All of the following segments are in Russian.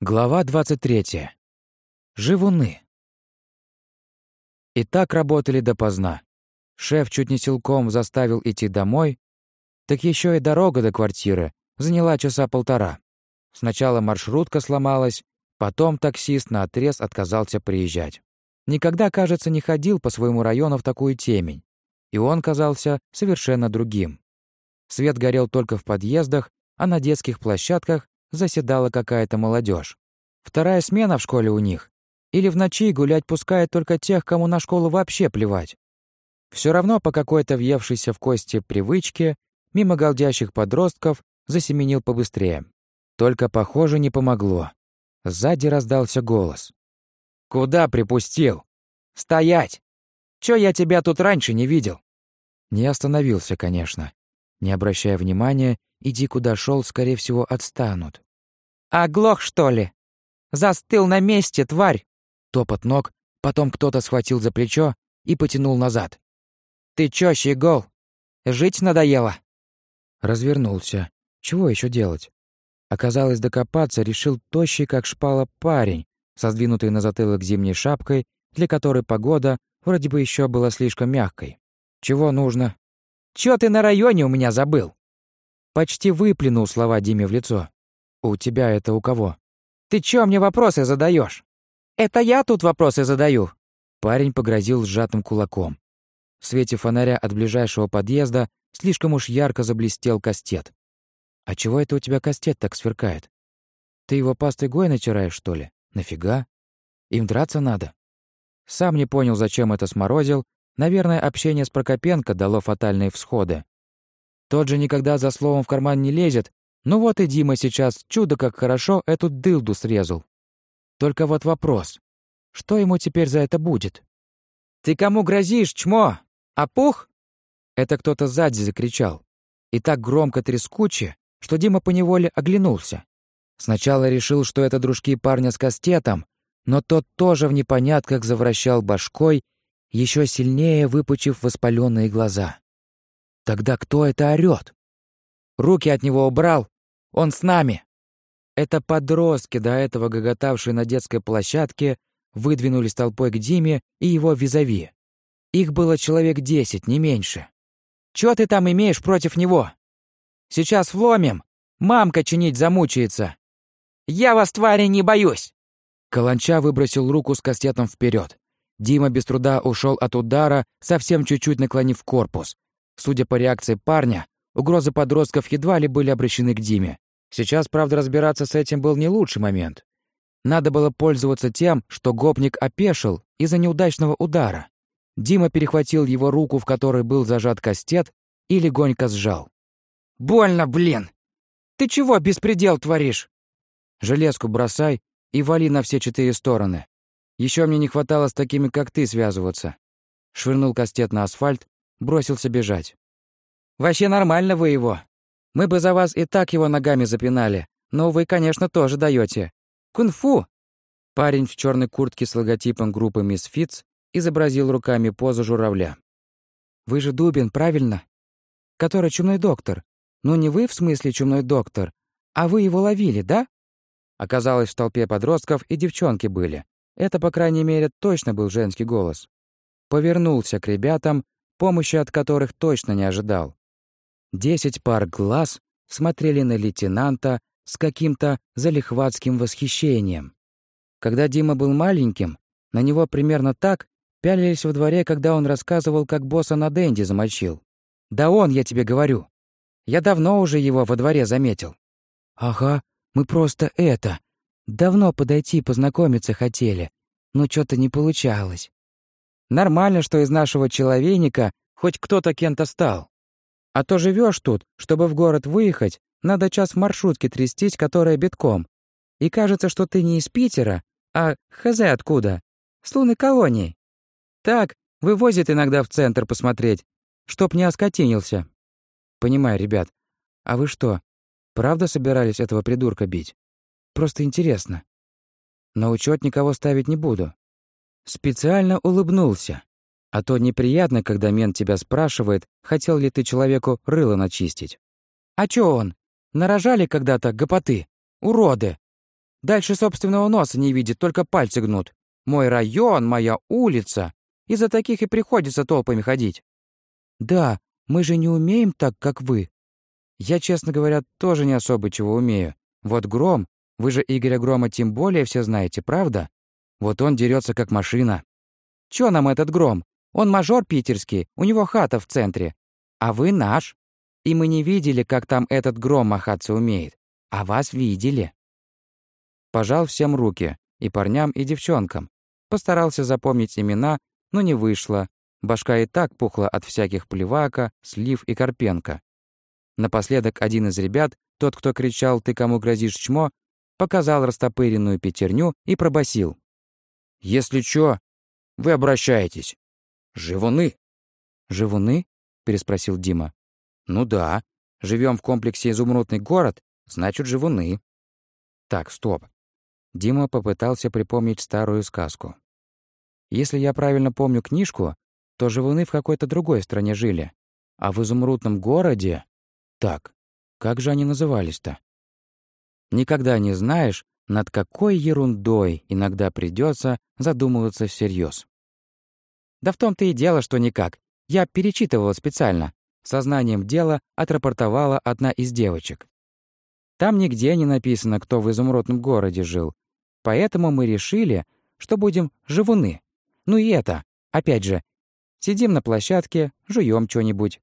Глава 23. Живуны. И так работали допоздна. Шеф чуть не силком заставил идти домой, так еще и дорога до квартиры заняла часа полтора. Сначала маршрутка сломалась, потом таксист на отрез отказался приезжать. Никогда, кажется, не ходил по своему району в такую темень, и он казался совершенно другим. Свет горел только в подъездах, а на детских площадках заседала какая-то молодежь. Вторая смена в школе у них. Или в ночи гулять пускают только тех, кому на школу вообще плевать. Все равно по какой-то въевшейся в кости привычке мимо голдящих подростков засеменил побыстрее. Только, похоже, не помогло. Сзади раздался голос. «Куда припустил? Стоять! Чё я тебя тут раньше не видел?» Не остановился, конечно. Не обращая внимания, иди куда шел, скорее всего, отстанут. «Оглох, что ли? Застыл на месте, тварь!» Топот ног, потом кто-то схватил за плечо и потянул назад. «Ты чё, щегол? Жить надоело?» Развернулся. Чего еще делать? Оказалось, докопаться решил тощий, как шпала, парень, со сдвинутой на затылок зимней шапкой, для которой погода вроде бы еще была слишком мягкой. «Чего нужно?» «Чё ты на районе у меня забыл?» Почти выплюнул слова Диме в лицо. «У тебя это у кого?» «Ты чё мне вопросы задаешь? Это я тут вопросы задаю!» Парень погрозил сжатым кулаком. В свете фонаря от ближайшего подъезда слишком уж ярко заблестел кастет. «А чего это у тебя кастет так сверкает? Ты его пастой гой натираешь, что ли? Нафига? Им драться надо?» Сам не понял, зачем это сморозил. Наверное, общение с Прокопенко дало фатальные всходы. Тот же никогда за словом в карман не лезет, ну вот и Дима сейчас чудо как хорошо эту дылду срезал. Только вот вопрос. Что ему теперь за это будет? «Ты кому грозишь, чмо? Опух?» Это кто-то сзади закричал. И так громко трескуче, что Дима поневоле оглянулся. Сначала решил, что это дружки парня с кастетом, но тот тоже в непонятках завращал башкой, еще сильнее выпучив воспаленные глаза. Тогда кто это орёт? Руки от него убрал. Он с нами. Это подростки, до этого гоготавшие на детской площадке, выдвинулись толпой к Диме и его визави. Их было человек десять, не меньше. «Чё ты там имеешь против него? Сейчас вломим. Мамка чинить замучается. Я вас, твари, не боюсь!» Каланча выбросил руку с кастетом вперед. Дима без труда ушел от удара, совсем чуть-чуть наклонив корпус. Судя по реакции парня, Угрозы подростков едва ли были обращены к Диме. Сейчас, правда, разбираться с этим был не лучший момент. Надо было пользоваться тем, что гопник опешил из-за неудачного удара. Дима перехватил его руку, в которой был зажат кастет, и легонько сжал. «Больно, блин! Ты чего беспредел творишь?» «Железку бросай и вали на все четыре стороны. Еще мне не хватало с такими, как ты, связываться». Швырнул кастет на асфальт, бросился бежать. Вообще нормально вы его. Мы бы за вас и так его ногами запинали, но вы, конечно, тоже даете. Кунг-фу!» Парень в черной куртке с логотипом группы Мисс Фитц изобразил руками позу журавля. «Вы же Дубин, правильно? Который чумной доктор. Ну не вы, в смысле, чумной доктор, а вы его ловили, да?» Оказалось, в толпе подростков и девчонки были. Это, по крайней мере, точно был женский голос. Повернулся к ребятам, помощи от которых точно не ожидал. Десять пар глаз смотрели на лейтенанта с каким-то залихватским восхищением. Когда Дима был маленьким, на него примерно так пялились во дворе, когда он рассказывал, как босса на Дэнди замочил. «Да он, я тебе говорю. Я давно уже его во дворе заметил». «Ага, мы просто это. Давно подойти познакомиться хотели, но что-то не получалось. Нормально, что из нашего человейника хоть кто-то кем-то стал. А то живешь тут, чтобы в город выехать, надо час в маршрутке трястись, которая битком. И кажется, что ты не из Питера, а хз откуда. С лунной колонии. Так, вывозит иногда в центр посмотреть, чтоб не оскотинился. Понимаю, ребят. А вы что, правда собирались этого придурка бить? Просто интересно. На учет никого ставить не буду. Специально улыбнулся. А то неприятно, когда мент тебя спрашивает, хотел ли ты человеку рыло начистить. А чё он? Нарожали когда-то гопоты? Уроды! Дальше собственного носа не видит, только пальцы гнут. Мой район, моя улица. Из-за таких и приходится толпами ходить. Да, мы же не умеем так, как вы. Я, честно говоря, тоже не особо чего умею. Вот Гром, вы же Игоря Грома тем более все знаете, правда? Вот он дерется как машина. Чё нам этот Гром? Он мажор питерский, у него хата в центре. А вы наш. И мы не видели, как там этот Гром махаться умеет. А вас видели. Пожал всем руки, и парням, и девчонкам. Постарался запомнить имена, но не вышло. Башка и так пухла от всяких плевака, слив и Карпенко. Напоследок один из ребят, тот, кто кричал «Ты кому грозишь, чмо?», показал растопыренную пятерню и пробасил. «Если чё, вы обращаетесь. Живуны». «Живуны?» — переспросил Дима. «Ну да. Живем в комплексе «Изумрудный город», значит, живуны». «Так, стоп». Дима попытался припомнить старую сказку. «Если я правильно помню книжку, то живуны в какой-то другой стране жили. А в изумрудном городе... Так, как же они назывались-то? Никогда не знаешь, над какой ерундой иногда придется задумываться всерьез. Да в том-то и дело, что никак. Я перечитывала специально. Сознанием дела отрапортовала одна из девочек. Там нигде не написано, кто в изумрудном городе жил. Поэтому мы решили, что будем живуны. Ну и это, опять же, сидим на площадке, жуем что-нибудь.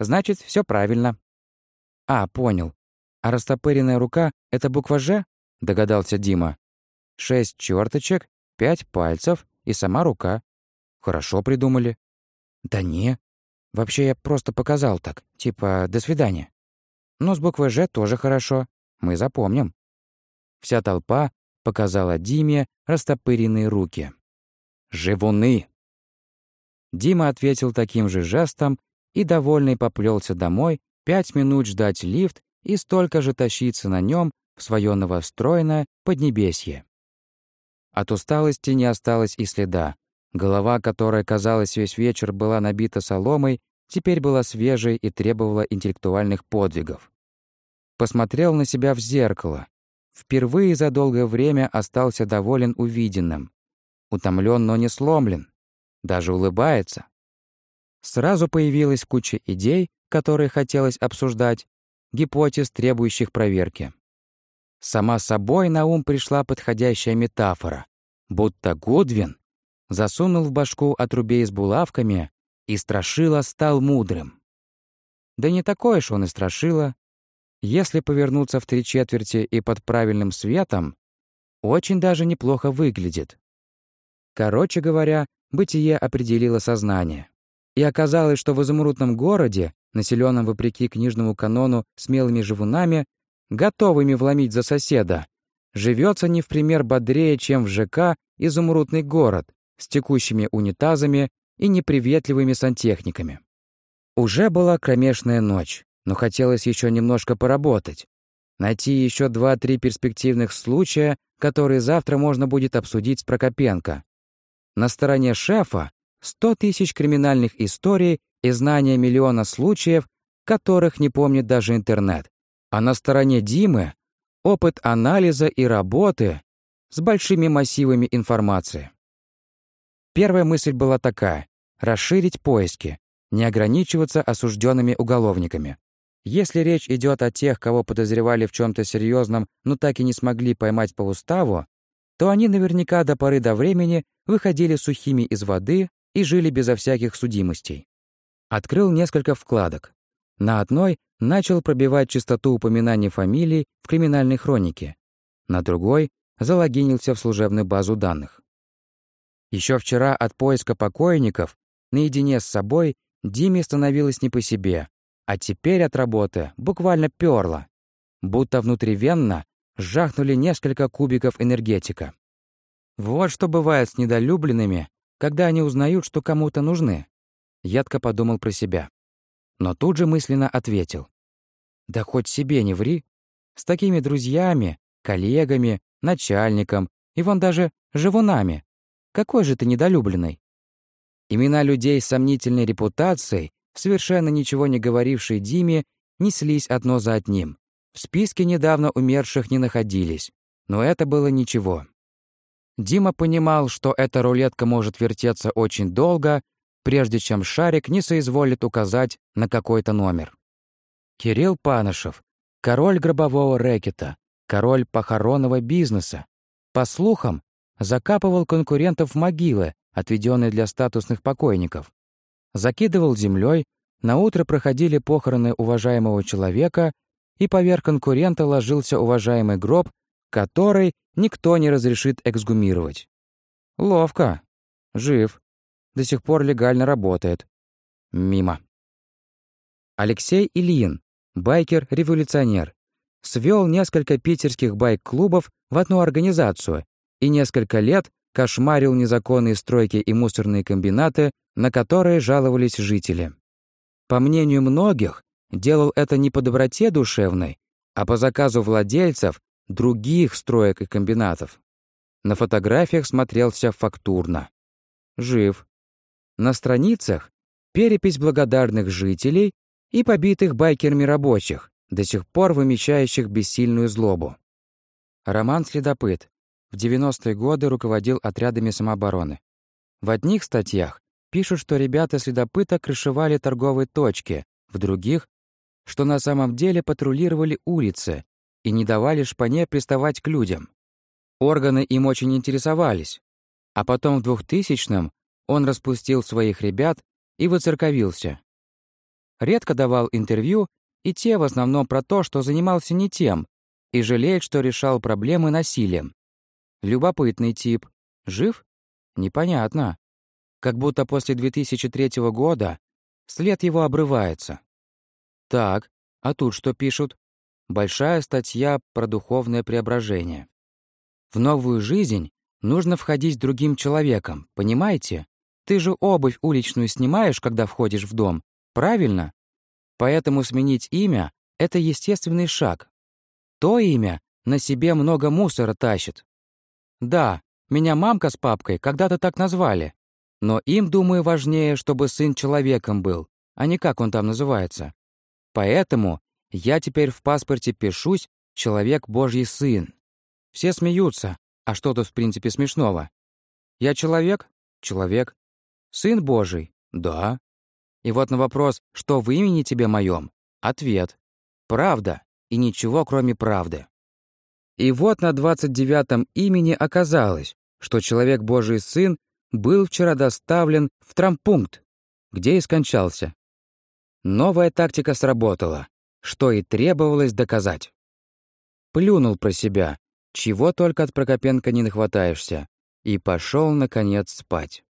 Значит, все правильно. А, понял. А растопыренная рука — это буква «Ж»? Догадался Дима. Шесть черточек, пять пальцев и сама рука. Хорошо придумали. Да не. Вообще я просто показал так. Типа «до свидания». Но с буквой «Ж» тоже хорошо. Мы запомним. Вся толпа показала Диме растопыренные руки. «Живуны!» Дима ответил таким же жестом и, довольный, поплелся домой, пять минут ждать лифт и столько же тащиться на нем в свое новостроенное поднебесье. От усталости не осталось и следа. Голова, которая, казалось, весь вечер была набита соломой, теперь была свежей и требовала интеллектуальных подвигов. Посмотрел на себя в зеркало. Впервые за долгое время остался доволен увиденным. Утомлен, но не сломлен. Даже улыбается. Сразу появилась куча идей, которые хотелось обсуждать, гипотез, требующих проверки. Сама собой на ум пришла подходящая метафора, будто Гудвин засунул в башку отрубей с булавками и Страшила стал мудрым. Да не такое ж он и Страшила. Если повернуться в три четверти и под правильным светом, очень даже неплохо выглядит. Короче говоря, бытие определило сознание. И оказалось, что в изумрудном городе населенном вопреки книжному канону смелыми живунами, готовыми вломить за соседа, живется не в пример бодрее, чем в ЖК «Изумрудный город» с текущими унитазами и неприветливыми сантехниками. Уже была кромешная ночь, но хотелось еще немножко поработать. Найти еще два-три перспективных случая, которые завтра можно будет обсудить с Прокопенко. На стороне шефа 100 тысяч криминальных историй и знание миллиона случаев, которых не помнит даже интернет. А на стороне Димы — опыт анализа и работы с большими массивами информации. Первая мысль была такая — расширить поиски, не ограничиваться осужденными уголовниками. Если речь идет о тех, кого подозревали в чем то серьезном, но так и не смогли поймать по уставу, то они наверняка до поры до времени выходили сухими из воды и жили безо всяких судимостей. Открыл несколько вкладок. На одной начал пробивать частоту упоминаний фамилий в криминальной хронике. На другой залогинился в служебную базу данных. Еще вчера от поиска покойников наедине с собой Диме становилось не по себе, а теперь от работы буквально пёрло, будто внутривенно жахнули несколько кубиков энергетика. Вот что бывает с недолюбленными, когда они узнают, что кому-то нужны. Ядко подумал про себя. Но тут же мысленно ответил. Да хоть себе не ври. С такими друзьями, коллегами, начальником и вон даже живунами. Какой же ты недолюбленный? Имена людей с сомнительной репутацией, совершенно ничего не говорившей Диме, неслись одно за одним. В списке недавно умерших не находились. Но это было ничего. Дима понимал, что эта рулетка может вертеться очень долго, прежде чем шарик не соизволит указать на какой-то номер. Кирилл Панышев, король гробового рэкета, король похоронного бизнеса. По слухам, закапывал конкурентов в могилы, отведенные для статусных покойников. Закидывал землей, на утро проходили похороны уважаемого человека, и поверх конкурента ложился уважаемый гроб, который никто не разрешит эксгумировать. Ловко. Жив. До сих пор легально работает. Мимо. Алексей Ильин, байкер-революционер, свел несколько питерских байк-клубов в одну организацию и несколько лет кошмарил незаконные стройки и мусорные комбинаты, на которые жаловались жители. По мнению многих, делал это не по доброте душевной, а по заказу владельцев других строек и комбинатов. На фотографиях смотрелся фактурно. Жив. На страницах перепись благодарных жителей и побитых байкерами рабочих, до сих пор вымещающих бессильную злобу. Роман Следопыт. В 90-е годы руководил отрядами самообороны. В одних статьях пишут, что ребята следопыта крышевали торговые точки, в других, что на самом деле патрулировали улицы и не давали шпане приставать к людям. Органы им очень интересовались. А потом в 2000-м он распустил своих ребят и выцерковился. Редко давал интервью, и те в основном про то, что занимался не тем, и жалеет, что решал проблемы насилием. Любопытный тип. Жив? Непонятно. Как будто после 2003 года след его обрывается. Так, а тут что пишут? Большая статья про духовное преображение. В новую жизнь нужно входить другим человеком, понимаете? Ты же обувь уличную снимаешь, когда входишь в дом, правильно? Поэтому сменить имя — это естественный шаг. То имя на себе много мусора тащит. Да, меня мамка с папкой когда-то так назвали. Но им, думаю, важнее, чтобы сын человеком был, а не как он там называется. Поэтому я теперь в паспорте пишусь «Человек Божий Сын». Все смеются, а что тут в принципе смешного? Я человек? Человек. Сын Божий? Да. И вот на вопрос «Что в имени тебе моем?» Ответ. Правда, и ничего кроме правды. И вот на 29-м имени оказалось, что человек Божий Сын был вчера доставлен в трампункт, где и скончался. Новая тактика сработала что и требовалось доказать. Плюнул про себя, чего только от Прокопенко не нахватаешься, и пошел наконец, спать.